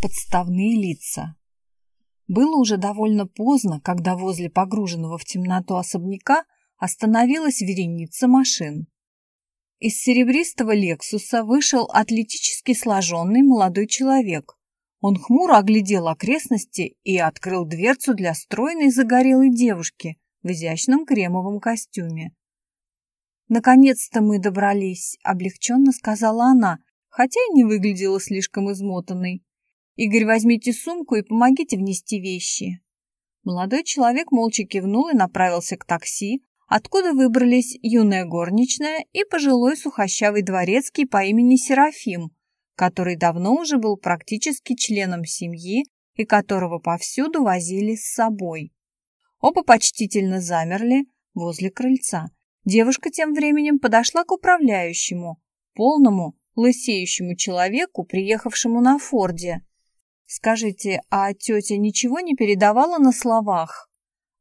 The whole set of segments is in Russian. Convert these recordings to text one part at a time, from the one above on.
подставные лица. Было уже довольно поздно, когда возле погруженного в темноту особняка остановилась вереница машин. Из серебристого «Лексуса» вышел атлетически сложенный молодой человек. Он хмуро оглядел окрестности и открыл дверцу для стройной загорелой девушки в изящном кремовом костюме. «Наконец-то мы добрались», — облегченно сказала она, хотя и не выглядела слишком измотанной. «Игорь, возьмите сумку и помогите внести вещи». Молодой человек молча кивнул и направился к такси, откуда выбрались юная горничная и пожилой сухощавый дворецкий по имени Серафим, который давно уже был практически членом семьи и которого повсюду возили с собой. Оба почтительно замерли возле крыльца. Девушка тем временем подошла к управляющему, полному, лысеющему человеку, приехавшему на Форде. «Скажите, а тетя ничего не передавала на словах?»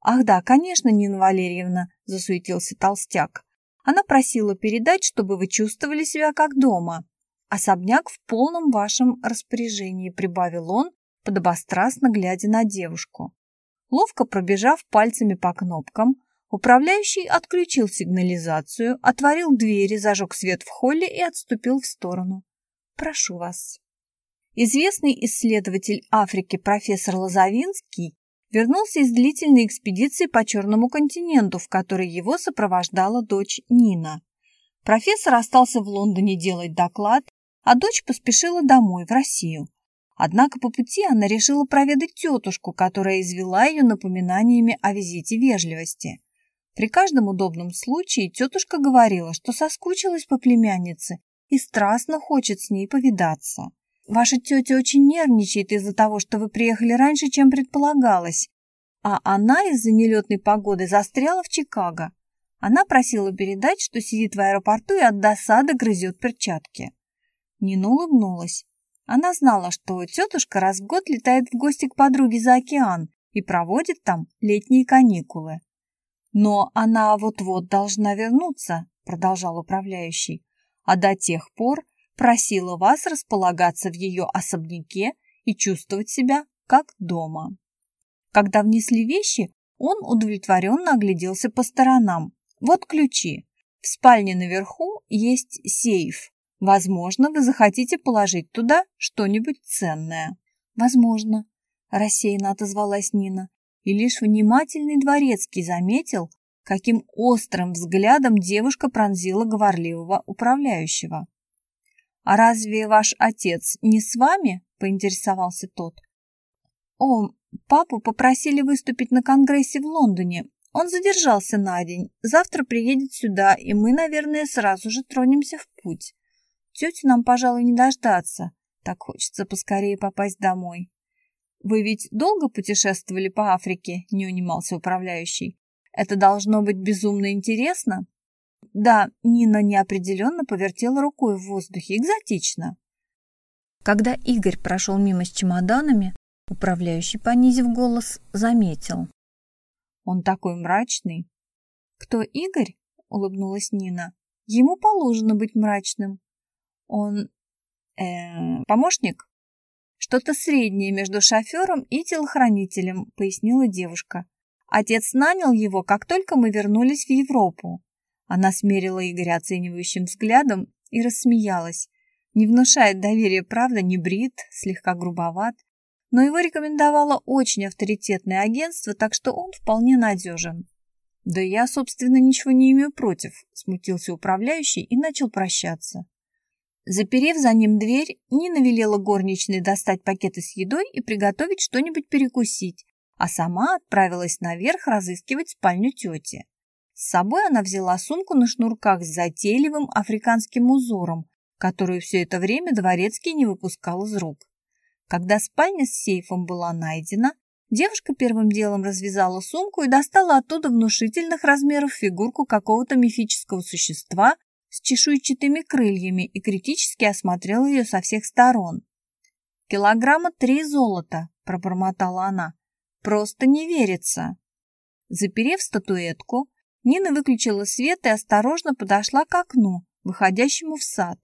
«Ах да, конечно, Нина Валерьевна», – засуетился толстяк. «Она просила передать, чтобы вы чувствовали себя как дома. Особняк в полном вашем распоряжении», – прибавил он, подобострастно глядя на девушку. Ловко пробежав пальцами по кнопкам, управляющий отключил сигнализацию, отворил двери, зажег свет в холле и отступил в сторону. «Прошу вас». Известный исследователь Африки профессор Лозовинский вернулся из длительной экспедиции по Черному континенту, в которой его сопровождала дочь Нина. Профессор остался в Лондоне делать доклад, а дочь поспешила домой, в Россию. Однако по пути она решила проведать тетушку, которая извела ее напоминаниями о визите вежливости. При каждом удобном случае тетушка говорила, что соскучилась по племяннице и страстно хочет с ней повидаться. Ваша тетя очень нервничает из-за того, что вы приехали раньше, чем предполагалось, а она из-за нелетной погоды застряла в Чикаго. Она просила передать, что сидит в аэропорту и от досады грызет перчатки. Нина улыбнулась. Она знала, что тетушка раз в год летает в гости к подруге за океан и проводит там летние каникулы. «Но она вот-вот должна вернуться», — продолжал управляющий. «А до тех пор просила вас располагаться в ее особняке и чувствовать себя как дома. Когда внесли вещи, он удовлетворенно огляделся по сторонам. Вот ключи. В спальне наверху есть сейф. Возможно, вы захотите положить туда что-нибудь ценное. Возможно, рассеянно отозвалась Нина. И лишь внимательный дворецкий заметил, каким острым взглядом девушка пронзила говорливого управляющего. «А разве ваш отец не с вами?» – поинтересовался тот. «О, папу попросили выступить на конгрессе в Лондоне. Он задержался на день. Завтра приедет сюда, и мы, наверное, сразу же тронемся в путь. Тетю нам, пожалуй, не дождаться. Так хочется поскорее попасть домой». «Вы ведь долго путешествовали по Африке?» – не унимался управляющий. «Это должно быть безумно интересно?» Да, Нина неопределенно повертела рукой в воздухе. Экзотично. Когда Игорь прошел мимо с чемоданами, управляющий, понизив голос, заметил. Он такой мрачный. Кто Игорь? Улыбнулась Нина. Ему положено быть мрачным. Он... Э, помощник? Что-то среднее между шофером и телохранителем, пояснила девушка. Отец нанял его, как только мы вернулись в Европу. Она смерила Игоря оценивающим взглядом и рассмеялась. Не внушает доверия, правда, не брит, слегка грубоват, но его рекомендовало очень авторитетное агентство, так что он вполне надежен. «Да я, собственно, ничего не имею против», – смутился управляющий и начал прощаться. Заперев за ним дверь, Нина велела горничной достать пакеты с едой и приготовить что-нибудь перекусить, а сама отправилась наверх разыскивать спальню тети. С собой она взяла сумку на шнурках с затейливым африканским узором, которую все это время дворецкий не выпускал из рук. Когда спальня с сейфом была найдена, девушка первым делом развязала сумку и достала оттуда внушительных размеров фигурку какого-то мифического существа с чешуйчатыми крыльями и критически осмотрела ее со всех сторон. «Килограмма три золота», – пробормотала она. «Просто не верится». Заперев статуэтку, Нина выключила свет и осторожно подошла к окну, выходящему в сад.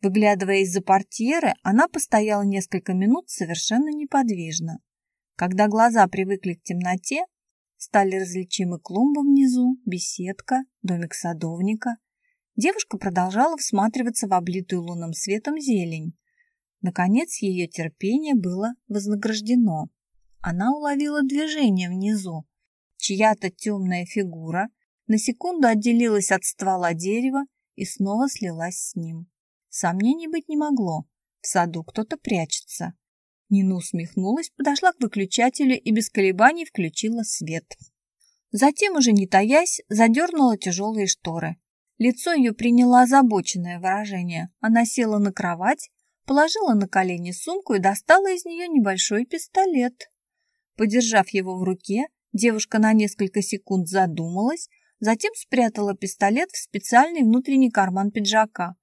Выглядывая из-за портьеры, она постояла несколько минут совершенно неподвижно. Когда глаза привыкли к темноте, стали различимы клумба внизу, беседка, домик садовника. Девушка продолжала всматриваться в облитую лунным светом зелень. Наконец ее терпение было вознаграждено. Она уловила движение внизу. Чья-то темная фигура на секунду отделилась от ствола дерева и снова слилась с ним. Сомнений быть не могло. В саду кто-то прячется. Нина усмехнулась, подошла к выключателю и без колебаний включила свет. Затем, уже не таясь, задернула тяжелые шторы. Лицо ее приняло озабоченное выражение. Она села на кровать, положила на колени сумку и достала из нее небольшой пистолет. Подержав его в руке, девушка на несколько секунд задумалась, затем спрятала пистолет в специальный внутренний карман пиджака.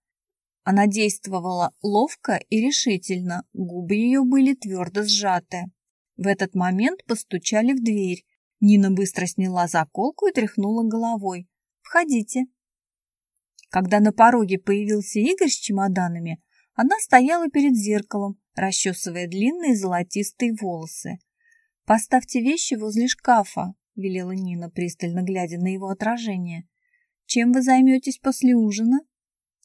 Она действовала ловко и решительно, губы ее были твердо сжаты. В этот момент постучали в дверь. Нина быстро сняла заколку и тряхнула головой. «Входите». Когда на пороге появился Игорь с чемоданами, она стояла перед зеркалом, расчесывая длинные золотистые волосы. «Поставьте вещи возле шкафа», — велела Нина, пристально глядя на его отражение. «Чем вы займетесь после ужина?»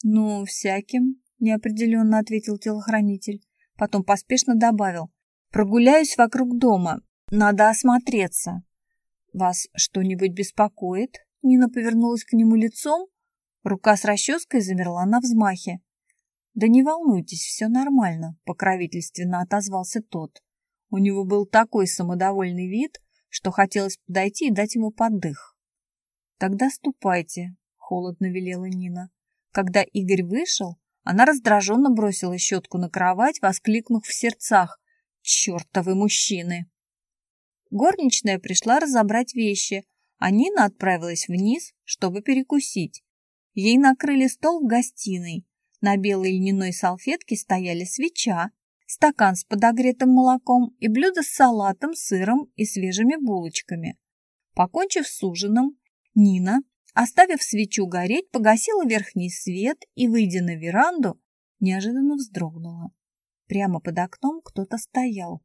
«Ну, всяким», — неопределенно ответил телохранитель. Потом поспешно добавил. «Прогуляюсь вокруг дома. Надо осмотреться». «Вас что-нибудь беспокоит?» Нина повернулась к нему лицом. Рука с расческой замерла на взмахе. «Да не волнуйтесь, все нормально», — покровительственно отозвался тот. У него был такой самодовольный вид, что хотелось подойти и дать ему поддых. «Тогда ступайте», — холодно велела Нина. Когда Игорь вышел, она раздраженно бросила щетку на кровать, воскликнув в сердцах «Чертовы мужчины!». Горничная пришла разобрать вещи, а Нина отправилась вниз, чтобы перекусить. Ей накрыли стол в гостиной. На белой льняной салфетке стояли свеча, стакан с подогретым молоком и блюдо с салатом, сыром и свежими булочками. Покончив с ужином, Нина Оставив свечу гореть, погасила верхний свет и, выйдя на веранду, неожиданно вздрогнула. Прямо под окном кто-то стоял.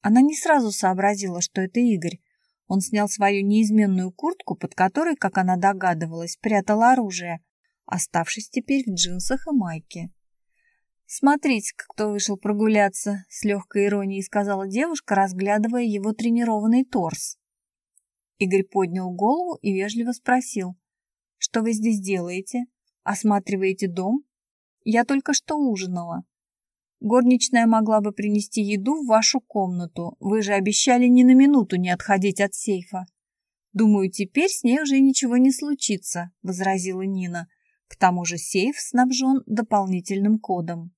Она не сразу сообразила, что это Игорь. Он снял свою неизменную куртку, под которой, как она догадывалась, прятал оружие, оставшись теперь в джинсах и майке. «Смотрите, кто вышел прогуляться», — с легкой иронией сказала девушка, разглядывая его тренированный торс. Игорь поднял голову и вежливо спросил. «Что вы здесь делаете? Осматриваете дом? Я только что ужинала. Горничная могла бы принести еду в вашу комнату. Вы же обещали ни на минуту не отходить от сейфа». «Думаю, теперь с ней уже ничего не случится», — возразила Нина. «К тому же сейф снабжен дополнительным кодом».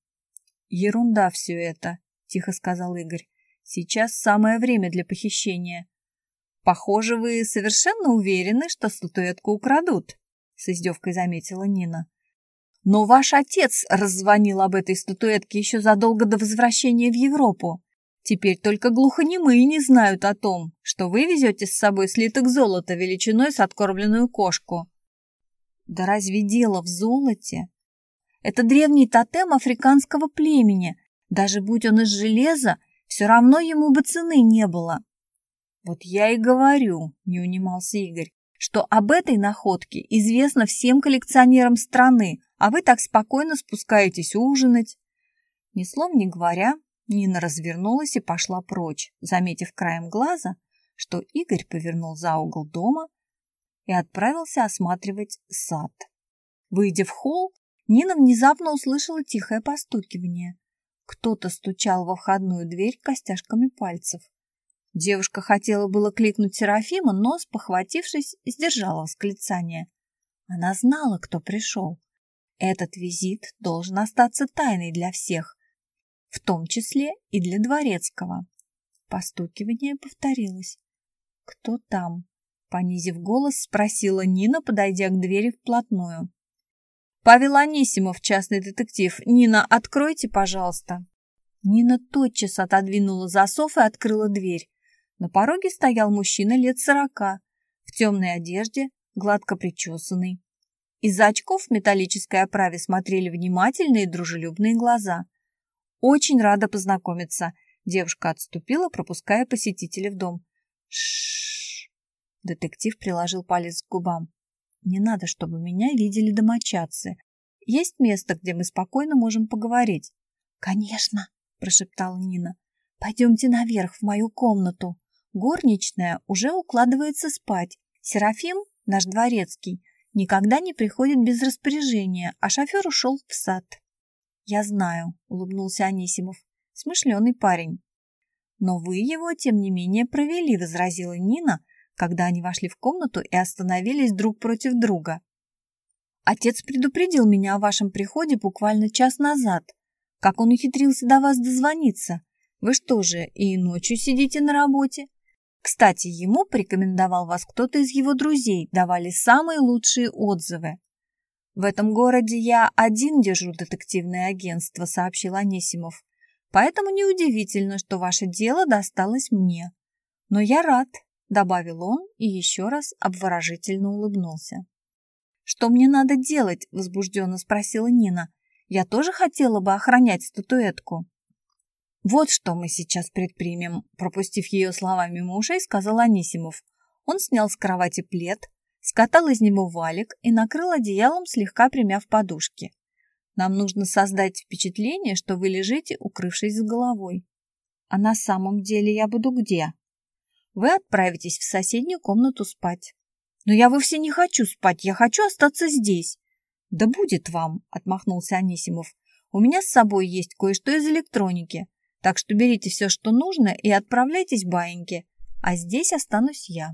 «Ерунда все это», — тихо сказал Игорь. «Сейчас самое время для похищения. Похоже, вы совершенно уверены, что статуэтку украдут, с издевкой заметила Нина. Но ваш отец раззвонил об этой статуэтке еще задолго до возвращения в Европу. Теперь только глухонемые не знают о том, что вы везете с собой слиток золота величиной с откормленную кошку. Да разве дело в золоте? Это древний тотем африканского племени. Даже будь он из железа, все равно ему бы цены не было. Вот я и говорю, не унимался Игорь, что об этой находке известно всем коллекционерам страны, а вы так спокойно спускаетесь ужинать. Ни слов не говоря, Нина развернулась и пошла прочь, заметив краем глаза, что Игорь повернул за угол дома и отправился осматривать сад. Выйдя в холл, Нина внезапно услышала тихое постукивание. Кто-то стучал во входную дверь костяшками пальцев. Девушка хотела было кликнуть Серафима, но, спохватившись, сдержала восклицание. Она знала, кто пришел. Этот визит должен остаться тайной для всех, в том числе и для Дворецкого. Постукивание повторилось. «Кто там?» Понизив голос, спросила Нина, подойдя к двери вплотную. «Павел Анисимов, частный детектив. Нина, откройте, пожалуйста». Нина тотчас отодвинула засов и открыла дверь. На пороге стоял мужчина лет сорока, в темной одежде, гладко причесанный. Из-за очков в металлической оправе смотрели внимательные дружелюбные глаза. «Очень рада познакомиться», — девушка отступила, пропуская посетителя в дом. Шш. Детектив приложил палец к губам. «Не надо, чтобы меня видели домочадцы. Есть место, где мы спокойно можем поговорить?» «Конечно», — прошептала Нина. «Пойдемте наверх, в мою комнату. Горничная уже укладывается спать. Серафим, наш дворецкий, никогда не приходит без распоряжения, а шофер ушел в сад». «Я знаю», — улыбнулся Анисимов. «Смышленый парень». «Но вы его, тем не менее, провели», — возразила Нина, когда они вошли в комнату и остановились друг против друга. «Отец предупредил меня о вашем приходе буквально час назад. Как он ухитрился до вас дозвониться? Вы что же, и ночью сидите на работе? Кстати, ему порекомендовал вас кто-то из его друзей, давали самые лучшие отзывы. В этом городе я один держу детективное агентство, сообщил Анисимов. Поэтому неудивительно, что ваше дело досталось мне. Но я рад, добавил он и еще раз обворожительно улыбнулся. Что мне надо делать? возбужденно спросила Нина. Я тоже хотела бы охранять статуэтку. Вот что мы сейчас предпримем, пропустив ее словами мимо ушей, сказал Анисимов. Он снял с кровати плед, скатал из него валик и накрыл одеялом, слегка примяв подушки. Нам нужно создать впечатление, что вы лежите, укрывшись с головой. А на самом деле я буду где? Вы отправитесь в соседнюю комнату спать. Но я вовсе не хочу спать, я хочу остаться здесь. «Да будет вам», — отмахнулся Анисимов. «У меня с собой есть кое-что из электроники, так что берите все, что нужно, и отправляйтесь баиньки, а здесь останусь я».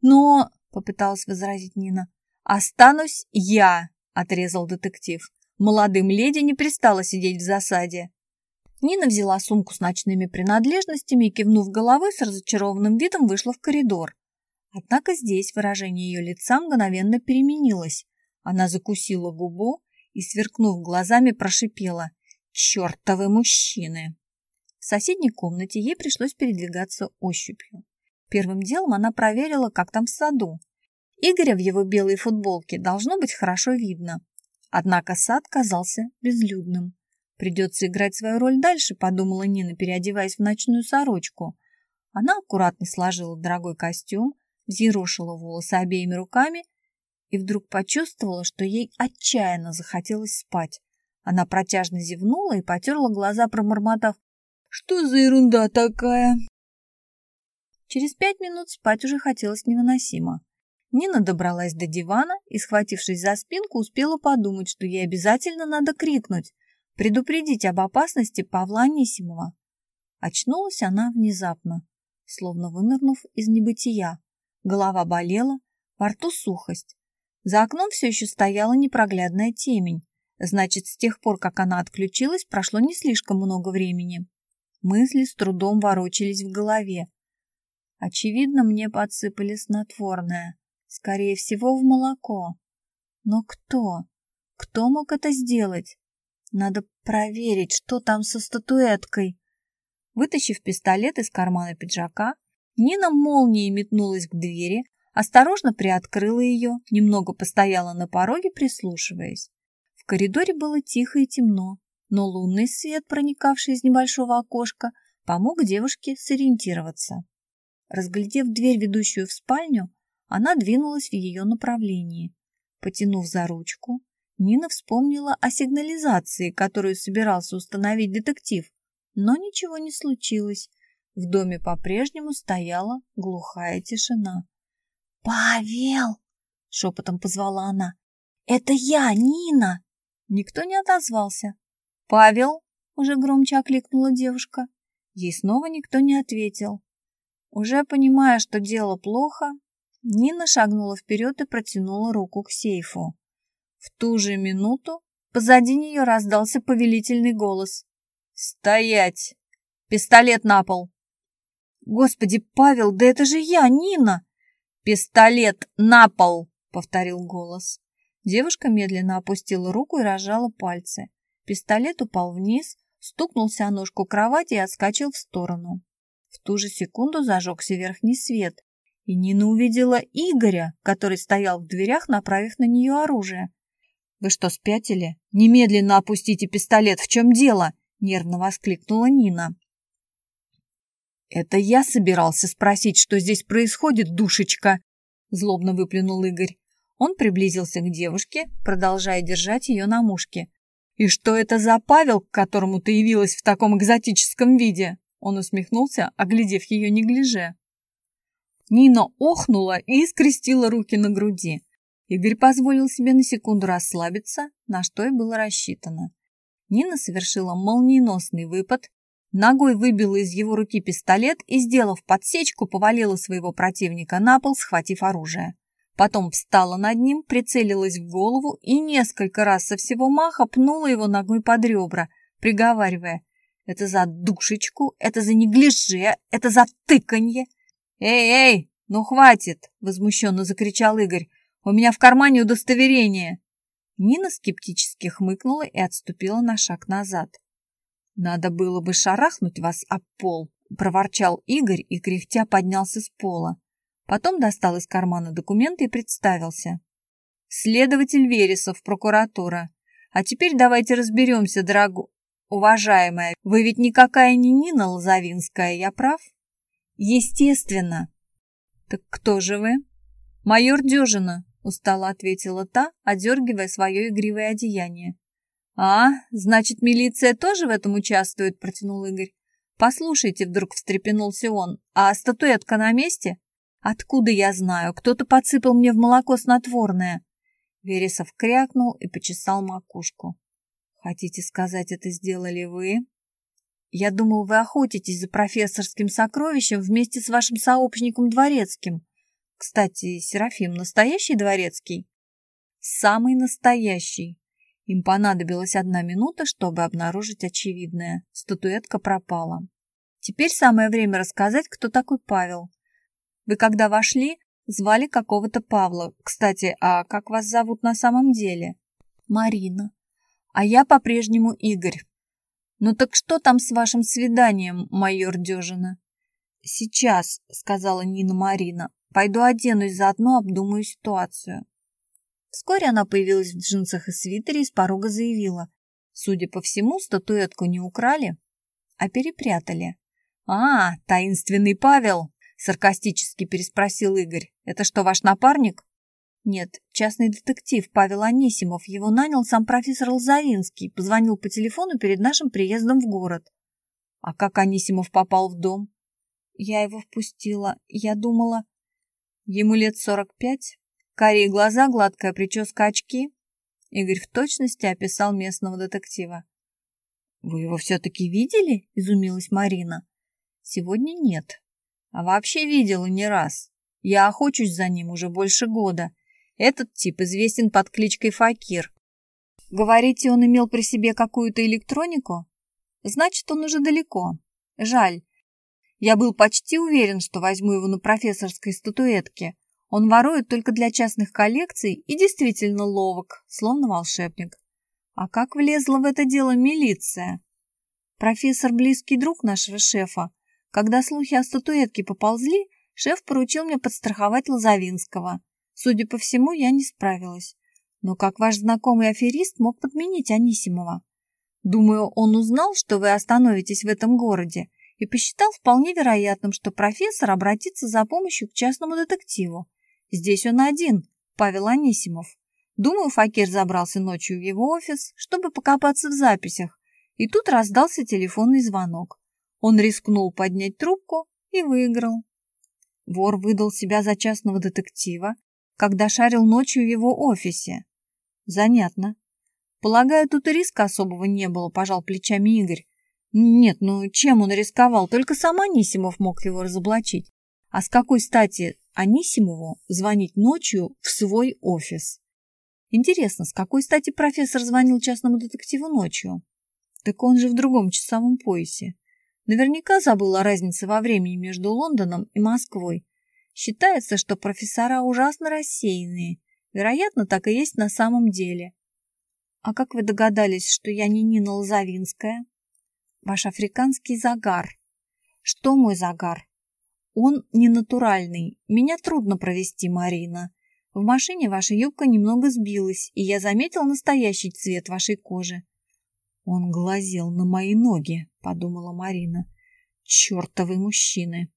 «Но...» — попыталась возразить Нина. «Останусь я», — отрезал детектив. «Молодым леди не пристало сидеть в засаде». Нина взяла сумку с ночными принадлежностями и, кивнув головой, с разочарованным видом вышла в коридор. Однако здесь выражение ее лица мгновенно переменилось. Она закусила губу и, сверкнув глазами, прошипела «Чертовы мужчины!». В соседней комнате ей пришлось передвигаться ощупью. Первым делом она проверила, как там в саду. Игоря в его белой футболке должно быть хорошо видно. Однако сад казался безлюдным. Придется играть свою роль дальше, подумала Нина, переодеваясь в ночную сорочку. Она аккуратно сложила дорогой костюм, взъерошила волосы обеими руками и вдруг почувствовала, что ей отчаянно захотелось спать. Она протяжно зевнула и потерла глаза, промормотав «Что за ерунда такая?» Через пять минут спать уже хотелось невыносимо. Нина добралась до дивана и, схватившись за спинку, успела подумать, что ей обязательно надо крикнуть, предупредить об опасности Павла Анисимова. Очнулась она внезапно, словно вынырнув из небытия. Голова болела, во рту сухость. За окном все еще стояла непроглядная темень. Значит, с тех пор, как она отключилась, прошло не слишком много времени. Мысли с трудом ворочались в голове. Очевидно, мне подсыпали снотворное. Скорее всего, в молоко. Но кто? Кто мог это сделать? Надо проверить, что там со статуэткой. Вытащив пистолет из кармана пиджака, Нина молнией метнулась к двери, осторожно приоткрыла ее, немного постояла на пороге, прислушиваясь. В коридоре было тихо и темно, но лунный свет, проникавший из небольшого окошка, помог девушке сориентироваться. Разглядев дверь, ведущую в спальню, она двинулась в ее направлении. Потянув за ручку, Нина вспомнила о сигнализации, которую собирался установить детектив, но ничего не случилось. В доме по-прежнему стояла глухая тишина. «Павел!» — шепотом позвала она. «Это я, Нина!» Никто не отозвался. «Павел!» — уже громче окликнула девушка. Ей снова никто не ответил. Уже понимая, что дело плохо, Нина шагнула вперед и протянула руку к сейфу. В ту же минуту позади нее раздался повелительный голос. «Стоять! Пистолет на пол!» «Господи, Павел, да это же я, Нина!» «Пистолет на пол!» — повторил голос. Девушка медленно опустила руку и разжала пальцы. Пистолет упал вниз, стукнулся о ножку кровати и отскочил в сторону. В ту же секунду зажегся верхний свет, и Нина увидела Игоря, который стоял в дверях, направив на нее оружие. «Вы что, спятили? Немедленно опустите пистолет! В чем дело?» — нервно воскликнула Нина. «Это я собирался спросить, что здесь происходит, душечка!» — злобно выплюнул Игорь. Он приблизился к девушке, продолжая держать ее на мушке. «И что это за Павел, к которому ты явилась в таком экзотическом виде?» Он усмехнулся, оглядев ее неглиже. Нина охнула и скрестила руки на груди. Игорь позволил себе на секунду расслабиться, на что и было рассчитано. Нина совершила молниеносный выпад, ногой выбила из его руки пистолет и, сделав подсечку, повалила своего противника на пол, схватив оружие. Потом встала над ним, прицелилась в голову и несколько раз со всего маха пнула его ногой под ребра, приговаривая «Это за душечку, это за неглиже, это за тыканье!» «Эй, эй, ну хватит!» — возмущенно закричал Игорь. У меня в кармане удостоверение!» Нина скептически хмыкнула и отступила на шаг назад. «Надо было бы шарахнуть вас об пол», — проворчал Игорь и кряхтя поднялся с пола. Потом достал из кармана документы и представился. «Следователь Вересов, прокуратура. А теперь давайте разберемся, дорогу... Уважаемая, вы ведь никакая не Нина Лозовинская, я прав?» «Естественно». «Так кто же вы?» «Майор Дюжина», — устало ответила та, одергивая свое игривое одеяние. «А, значит, милиция тоже в этом участвует?» — протянул Игорь. «Послушайте», — вдруг встрепенулся он, — «а статуэтка на месте?» «Откуда я знаю? Кто-то подсыпал мне в молоко снотворное». Вересов крякнул и почесал макушку. «Хотите сказать, это сделали вы?» «Я думал, вы охотитесь за профессорским сокровищем вместе с вашим сообщником Дворецким», кстати, Серафим настоящий дворецкий? Самый настоящий. Им понадобилась одна минута, чтобы обнаружить очевидное. Статуэтка пропала. Теперь самое время рассказать, кто такой Павел. Вы когда вошли, звали какого-то Павла. Кстати, а как вас зовут на самом деле? Марина. А я по-прежнему Игорь. Ну так что там с вашим свиданием, майор Дежина? Сейчас, сказала Нина Марина. Пойду оденусь, заодно обдумаю ситуацию. Вскоре она появилась в джинсах и свитере и с порога заявила. Судя по всему, статуэтку не украли, а перепрятали. «А, таинственный Павел!» — саркастически переспросил Игорь. «Это что, ваш напарник?» «Нет, частный детектив Павел Анисимов. Его нанял сам профессор Лозовинский. Позвонил по телефону перед нашим приездом в город». «А как Анисимов попал в дом?» «Я его впустила. Я думала...» Ему лет сорок пять, карие глаза, гладкая прическа, очки. Игорь в точности описал местного детектива. «Вы его все-таки видели?» – изумилась Марина. «Сегодня нет. А вообще видела не раз. Я охочусь за ним уже больше года. Этот тип известен под кличкой Факир. Говорите, он имел при себе какую-то электронику? Значит, он уже далеко. Жаль, я был почти уверен, что возьму его на профессорской статуэтке. Он ворует только для частных коллекций и действительно ловок, словно волшебник. А как влезла в это дело милиция? Профессор – близкий друг нашего шефа. Когда слухи о статуэтке поползли, шеф поручил мне подстраховать Лозовинского. Судя по всему, я не справилась. Но как ваш знакомый аферист мог подменить Анисимова? Думаю, он узнал, что вы остановитесь в этом городе и посчитал вполне вероятным, что профессор обратится за помощью к частному детективу. Здесь он один, Павел Анисимов. Думаю, Факир забрался ночью в его офис, чтобы покопаться в записях, и тут раздался телефонный звонок. Он рискнул поднять трубку и выиграл. Вор выдал себя за частного детектива, когда шарил ночью в его офисе. Занятно. Полагаю, тут и риска особого не было, пожал плечами Игорь. Нет, ну чем он рисковал? Только сам Анисимов мог его разоблачить. А с какой стати Анисимову звонить ночью в свой офис? Интересно, с какой стати профессор звонил частному детективу ночью? Так он же в другом часовом поясе. Наверняка забыл о во времени между Лондоном и Москвой. Считается, что профессора ужасно рассеянные. Вероятно, так и есть на самом деле. А как вы догадались, что я не Нина Лозовинская? Ваш африканский загар. Что мой загар? Он ненатуральный. Меня трудно провести, Марина. В машине ваша юбка немного сбилась, и я заметил настоящий цвет вашей кожи. Он глазел на мои ноги, подумала Марина. Чертовы мужчины.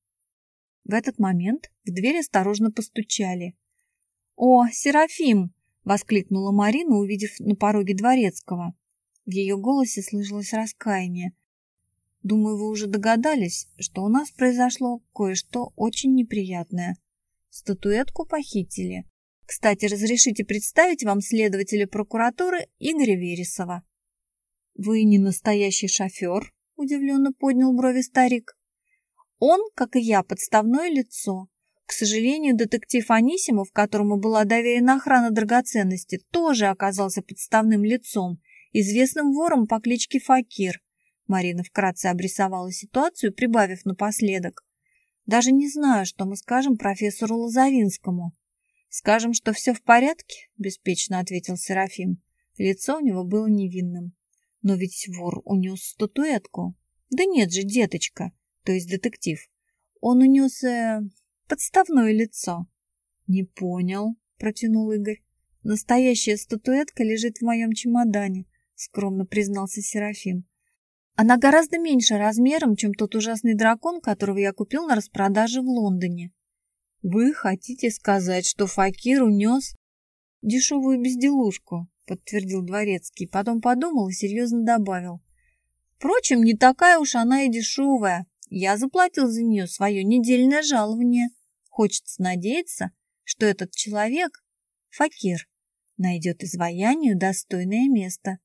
В этот момент в дверь осторожно постучали. «О, Серафим!» — воскликнула Марина, увидев на пороге дворецкого. В ее голосе слышалось раскаяние. Думаю, вы уже догадались, что у нас произошло кое-что очень неприятное. Статуэтку похитили. Кстати, разрешите представить вам следователя прокуратуры Игоря Вересова. Вы не настоящий шофер? Удивленно поднял брови старик. Он, как и я, подставное лицо. К сожалению, детектив Анисимов, которому была доверена охрана драгоценности, тоже оказался подставным лицом, известным вором по кличке Факир. Марина вкратце обрисовала ситуацию, прибавив напоследок. «Даже не знаю, что мы скажем профессору Лозовинскому». «Скажем, что все в порядке?» – беспечно ответил Серафим. Лицо у него было невинным. «Но ведь вор унес статуэтку». «Да нет же, деточка, то есть детектив. Он унес э, подставное лицо». «Не понял», – протянул Игорь. «Настоящая статуэтка лежит в моем чемодане», – скромно признался Серафим. Она гораздо меньше размером, чем тот ужасный дракон, которого я купил на распродаже в Лондоне. Вы хотите сказать, что Факир унес дешевую безделушку, подтвердил дворецкий, потом подумал и серьезно добавил. Впрочем, не такая уж она и дешевая. Я заплатил за нее свое недельное жалование. Хочется надеяться, что этот человек, Факир, найдет изваянию достойное место.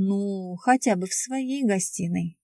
Ну, хотя бы в своей гостиной.